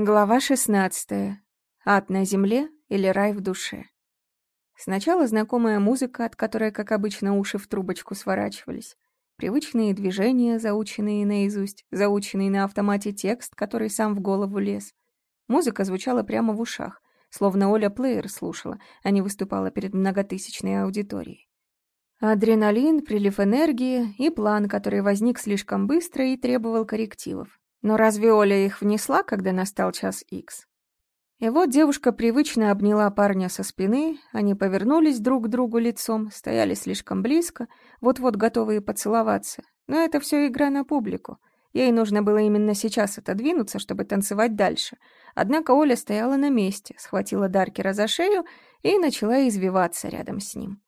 Глава 16. Ад на земле или рай в душе. Сначала знакомая музыка, от которой, как обычно, уши в трубочку сворачивались. Привычные движения, заученные наизусть, заученный на автомате текст, который сам в голову лез. Музыка звучала прямо в ушах, словно Оля плеер слушала, а не выступала перед многотысячной аудиторией. Адреналин, прилив энергии и план, который возник слишком быстро и требовал коррективов. Но разве Оля их внесла, когда настал час икс? И вот девушка привычно обняла парня со спины, они повернулись друг к другу лицом, стояли слишком близко, вот-вот готовые поцеловаться. Но это все игра на публику. Ей нужно было именно сейчас отодвинуться, чтобы танцевать дальше. Однако Оля стояла на месте, схватила Даркера за шею и начала извиваться рядом с ним.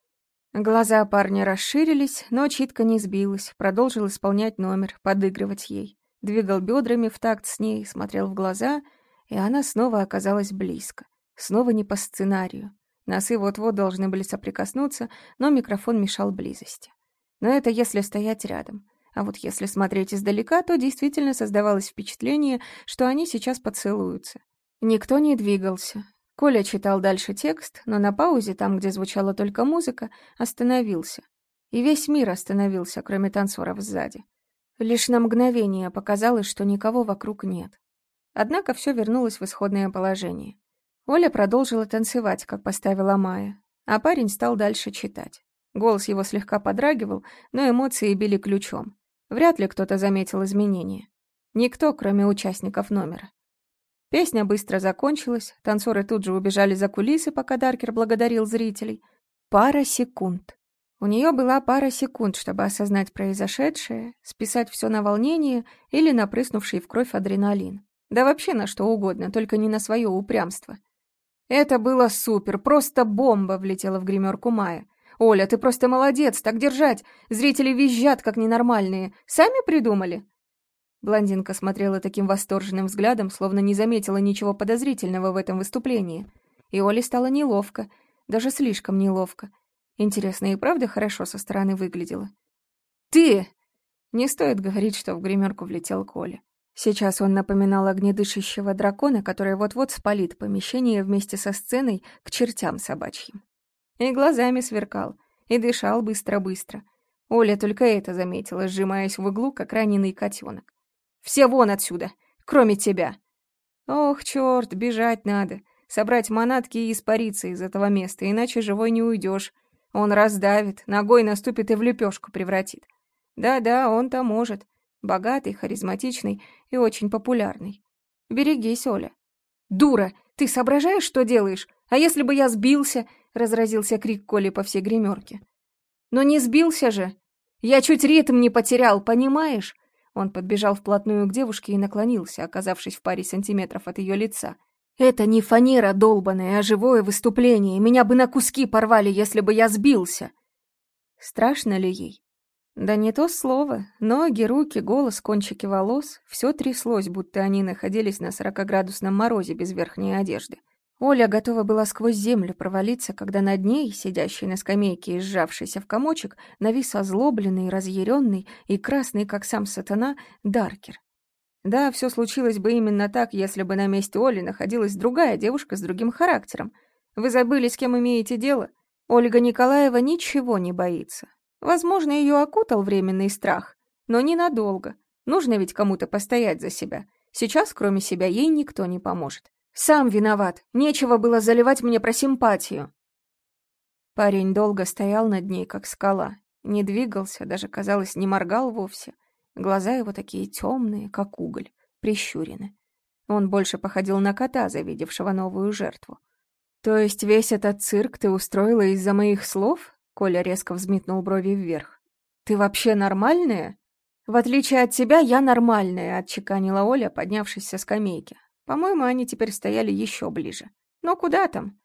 Глаза парня расширились, но читка не сбилась, продолжил исполнять номер, подыгрывать ей двигал бедрами в такт с ней, смотрел в глаза, и она снова оказалась близко. Снова не по сценарию. Носы вот-вот должны были соприкоснуться, но микрофон мешал близости. Но это если стоять рядом. А вот если смотреть издалека, то действительно создавалось впечатление, что они сейчас поцелуются. Никто не двигался. Коля читал дальше текст, но на паузе, там, где звучала только музыка, остановился. И весь мир остановился, кроме танцоров сзади. Лишь на мгновение показалось, что никого вокруг нет. Однако все вернулось в исходное положение. Оля продолжила танцевать, как поставила Майя, а парень стал дальше читать. Голос его слегка подрагивал, но эмоции били ключом. Вряд ли кто-то заметил изменения. Никто, кроме участников номера. Песня быстро закончилась, танцоры тут же убежали за кулисы, пока Даркер благодарил зрителей. Пара секунд. У нее была пара секунд, чтобы осознать произошедшее, списать все на волнение или на прыснувший в кровь адреналин. Да вообще на что угодно, только не на свое упрямство. Это было супер, просто бомба влетела в гримерку Майя. «Оля, ты просто молодец, так держать! Зрители визжат, как ненормальные. Сами придумали?» Блондинка смотрела таким восторженным взглядом, словно не заметила ничего подозрительного в этом выступлении. И Оле стало неловко, даже слишком неловко. Интересно, и правда хорошо со стороны выглядела? «Ты!» Не стоит говорить, что в гримерку влетел Коля. Сейчас он напоминал огнедышащего дракона, который вот-вот спалит помещение вместе со сценой к чертям собачьим. И глазами сверкал, и дышал быстро-быстро. Оля только это заметила, сжимаясь в углу, как раненый котенок. «Все вон отсюда, кроме тебя!» «Ох, черт, бежать надо, собрать манатки и испариться из этого места, иначе живой не уйдешь. Он раздавит, ногой наступит и в лепешку превратит. Да-да, он-то может. Богатый, харизматичный и очень популярный. Берегись, Оля. «Дура! Ты соображаешь, что делаешь? А если бы я сбился?» — разразился крик Коли по всей гримерке. «Но не сбился же! Я чуть ритм не потерял, понимаешь?» Он подбежал вплотную к девушке и наклонился, оказавшись в паре сантиметров от ее лица. Это не фанера долбаная, а живое выступление. Меня бы на куски порвали, если бы я сбился. Страшно ли ей? Да не то слово. Ноги, руки, голос, кончики волос — все тряслось, будто они находились на сорокоградусном морозе без верхней одежды. Оля готова была сквозь землю провалиться, когда над ней, сидящей на скамейке и сжавшейся в комочек, навис озлобленный, разъяренный и красный, как сам сатана, Даркер. Да, все случилось бы именно так, если бы на месте Оли находилась другая девушка с другим характером. Вы забыли, с кем имеете дело? Ольга Николаева ничего не боится. Возможно, ее окутал временный страх, но ненадолго. Нужно ведь кому-то постоять за себя. Сейчас, кроме себя, ей никто не поможет. Сам виноват. Нечего было заливать мне про симпатию. Парень долго стоял над ней, как скала. Не двигался, даже, казалось, не моргал вовсе. Глаза его такие темные, как уголь, прищурены. Он больше походил на кота, завидевшего новую жертву. «То есть весь этот цирк ты устроила из-за моих слов?» Коля резко взметнул брови вверх. «Ты вообще нормальная?» «В отличие от тебя, я нормальная», — отчеканила Оля, поднявшись со скамейки. По-моему, они теперь стояли еще ближе. «Но куда там?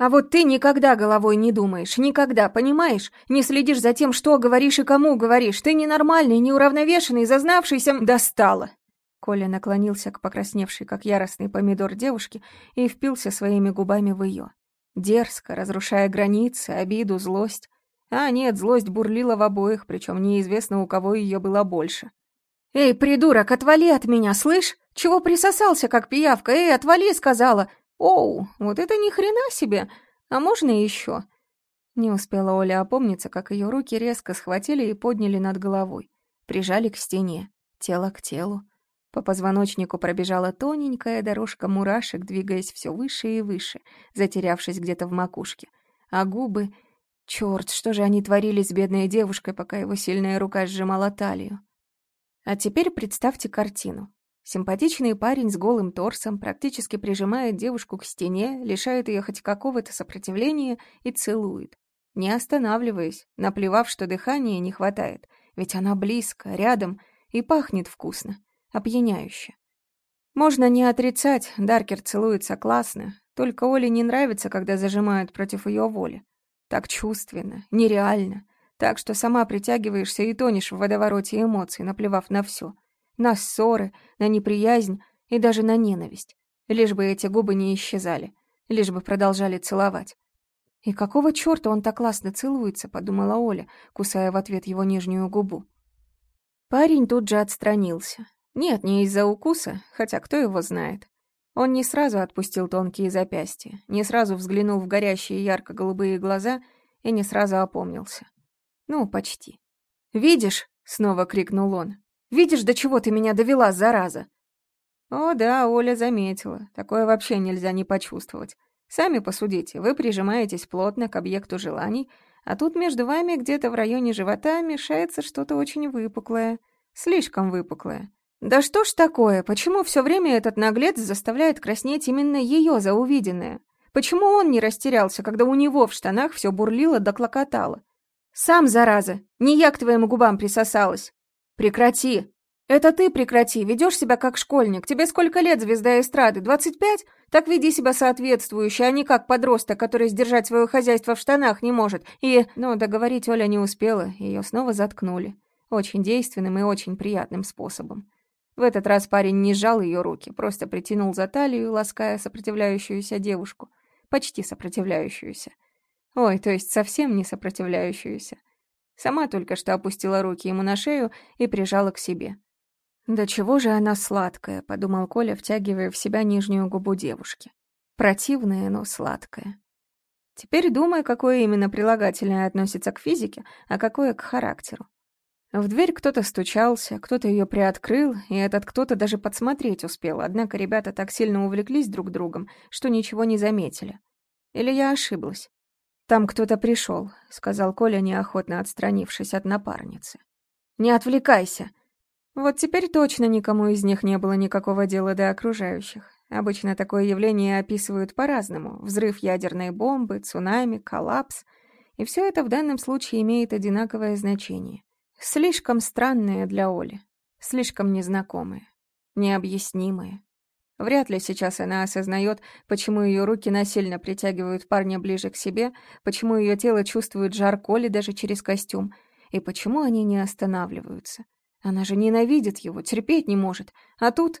А вот ты никогда головой не думаешь, никогда, понимаешь? Не следишь за тем, что говоришь и кому говоришь. Ты ненормальный, неуравновешенный, зазнавшийся... Достала!» Коля наклонился к покрасневшей, как яростный помидор девушке, и впился своими губами в ее. Дерзко, разрушая границы, обиду, злость. А нет, злость бурлила в обоих, причем неизвестно, у кого ее было больше. «Эй, придурок, отвали от меня, слышь? Чего присосался, как пиявка? Эй, отвали, сказала! Оу, вот это ни хрена себе! А можно еще?» Не успела Оля опомниться, как ее руки резко схватили и подняли над головой. Прижали к стене, тело к телу. По позвоночнику пробежала тоненькая дорожка мурашек, двигаясь все выше и выше, затерявшись где-то в макушке. А губы... Чёрт, что же они творили с бедной девушкой, пока его сильная рука сжимала талию? А теперь представьте картину. Симпатичный парень с голым торсом практически прижимает девушку к стене, лишает ее хоть какого-то сопротивления и целует. Не останавливаясь, наплевав, что дыхания не хватает, ведь она близко, рядом и пахнет вкусно, опьяняюще. Можно не отрицать, Даркер целуется классно, только Оле не нравится, когда зажимают против ее воли. Так чувственно, нереально, так что сама притягиваешься и тонешь в водовороте эмоций, наплевав на все. На ссоры, на неприязнь и даже на ненависть. Лишь бы эти губы не исчезали, лишь бы продолжали целовать. «И какого чёрта он так классно целуется?» — подумала Оля, кусая в ответ его нижнюю губу. Парень тут же отстранился. Нет, не из-за укуса, хотя кто его знает. Он не сразу отпустил тонкие запястья, не сразу взглянул в горящие ярко-голубые глаза и не сразу опомнился. Ну, почти. «Видишь?» — снова крикнул он. «Видишь, до чего ты меня довела, зараза?» О да, Оля заметила. Такое вообще нельзя не почувствовать. Сами посудите, вы прижимаетесь плотно к объекту желаний, а тут между вами где-то в районе живота мешается что-то очень выпуклое. Слишком выпуклое. Да что ж такое, почему все время этот наглец заставляет краснеть именно ее за увиденное? Почему он не растерялся, когда у него в штанах все бурлило да клокотало? Сам, зараза, не я к твоим губам присосалась. Прекрати. Это ты прекрати, ведешь себя как школьник. Тебе сколько лет, звезда эстрады? Двадцать пять? Так веди себя соответствующе, а не как подросток, который сдержать свое хозяйство в штанах не может. И... Но договорить Оля не успела, ее снова заткнули. Очень действенным и очень приятным способом. В этот раз парень не сжал ее руки, просто притянул за талию, лаская сопротивляющуюся девушку. Почти сопротивляющуюся. Ой, то есть совсем не сопротивляющуюся. Сама только что опустила руки ему на шею и прижала к себе. «Да чего же она сладкая», — подумал Коля, втягивая в себя нижнюю губу девушки. «Противная, но сладкая». Теперь думай, какое именно прилагательное относится к физике, а какое к характеру. В дверь кто-то стучался, кто-то ее приоткрыл, и этот кто-то даже подсмотреть успел, однако ребята так сильно увлеклись друг другом, что ничего не заметили. Или я ошиблась? «Там кто-то пришел», — сказал Коля, неохотно отстранившись от напарницы. «Не отвлекайся!» Вот теперь точно никому из них не было никакого дела до окружающих. Обычно такое явление описывают по-разному. Взрыв ядерной бомбы, цунами, коллапс. И все это в данном случае имеет одинаковое значение. Слишком странное для Оли. Слишком незнакомое. Необъяснимое. Вряд ли сейчас она осознает, почему ее руки насильно притягивают парня ближе к себе, почему ее тело чувствует жар Коли даже через костюм, и почему они не останавливаются. Она же ненавидит его, терпеть не может. А тут...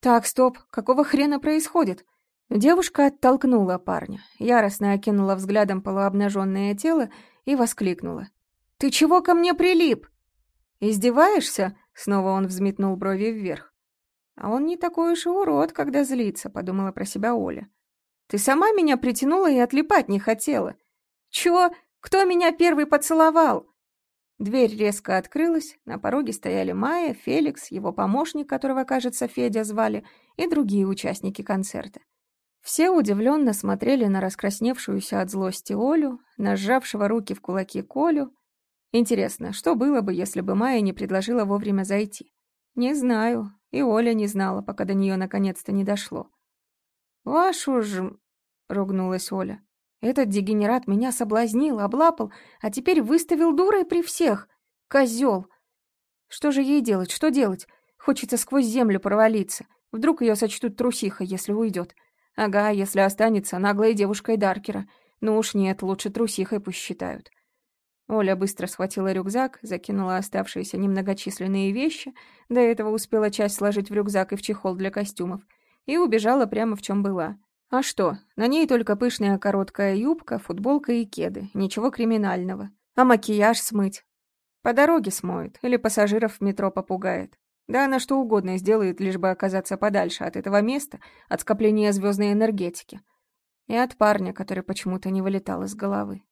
Так, стоп, какого хрена происходит? Девушка оттолкнула парня, яростно окинула взглядом полуобнаженное тело и воскликнула. «Ты чего ко мне прилип?» «Издеваешься?» — снова он взметнул брови вверх. А он не такой уж и урод, когда злится, подумала про себя Оля. Ты сама меня притянула и отлипать не хотела. Чё? Кто меня первый поцеловал? Дверь резко открылась, на пороге стояли Майя, Феликс, его помощник, которого, кажется, Федя звали, и другие участники концерта. Все удивленно смотрели на раскрасневшуюся от злости Олю, на сжавшего руки в кулаки Колю. Интересно, что было бы, если бы Майя не предложила вовремя зайти? Не знаю, и Оля не знала, пока до нее наконец-то не дошло. «Вашу ж...» — ругнулась Оля. «Этот дегенерат меня соблазнил, облапал, а теперь выставил дурой при всех. Козел! Что же ей делать, что делать? Хочется сквозь землю провалиться. Вдруг ее сочтут трусихой, если уйдет. Ага, если останется наглой девушкой Даркера. Ну уж нет, лучше трусихой пусть считают. Оля быстро схватила рюкзак, закинула оставшиеся немногочисленные вещи, до этого успела часть сложить в рюкзак и в чехол для костюмов, и убежала прямо в чем была. А что, на ней только пышная короткая юбка, футболка и кеды, ничего криминального. А макияж смыть? По дороге смоет или пассажиров в метро попугает. Да она что угодно сделает, лишь бы оказаться подальше от этого места, от скопления звездной энергетики. И от парня, который почему-то не вылетал из головы.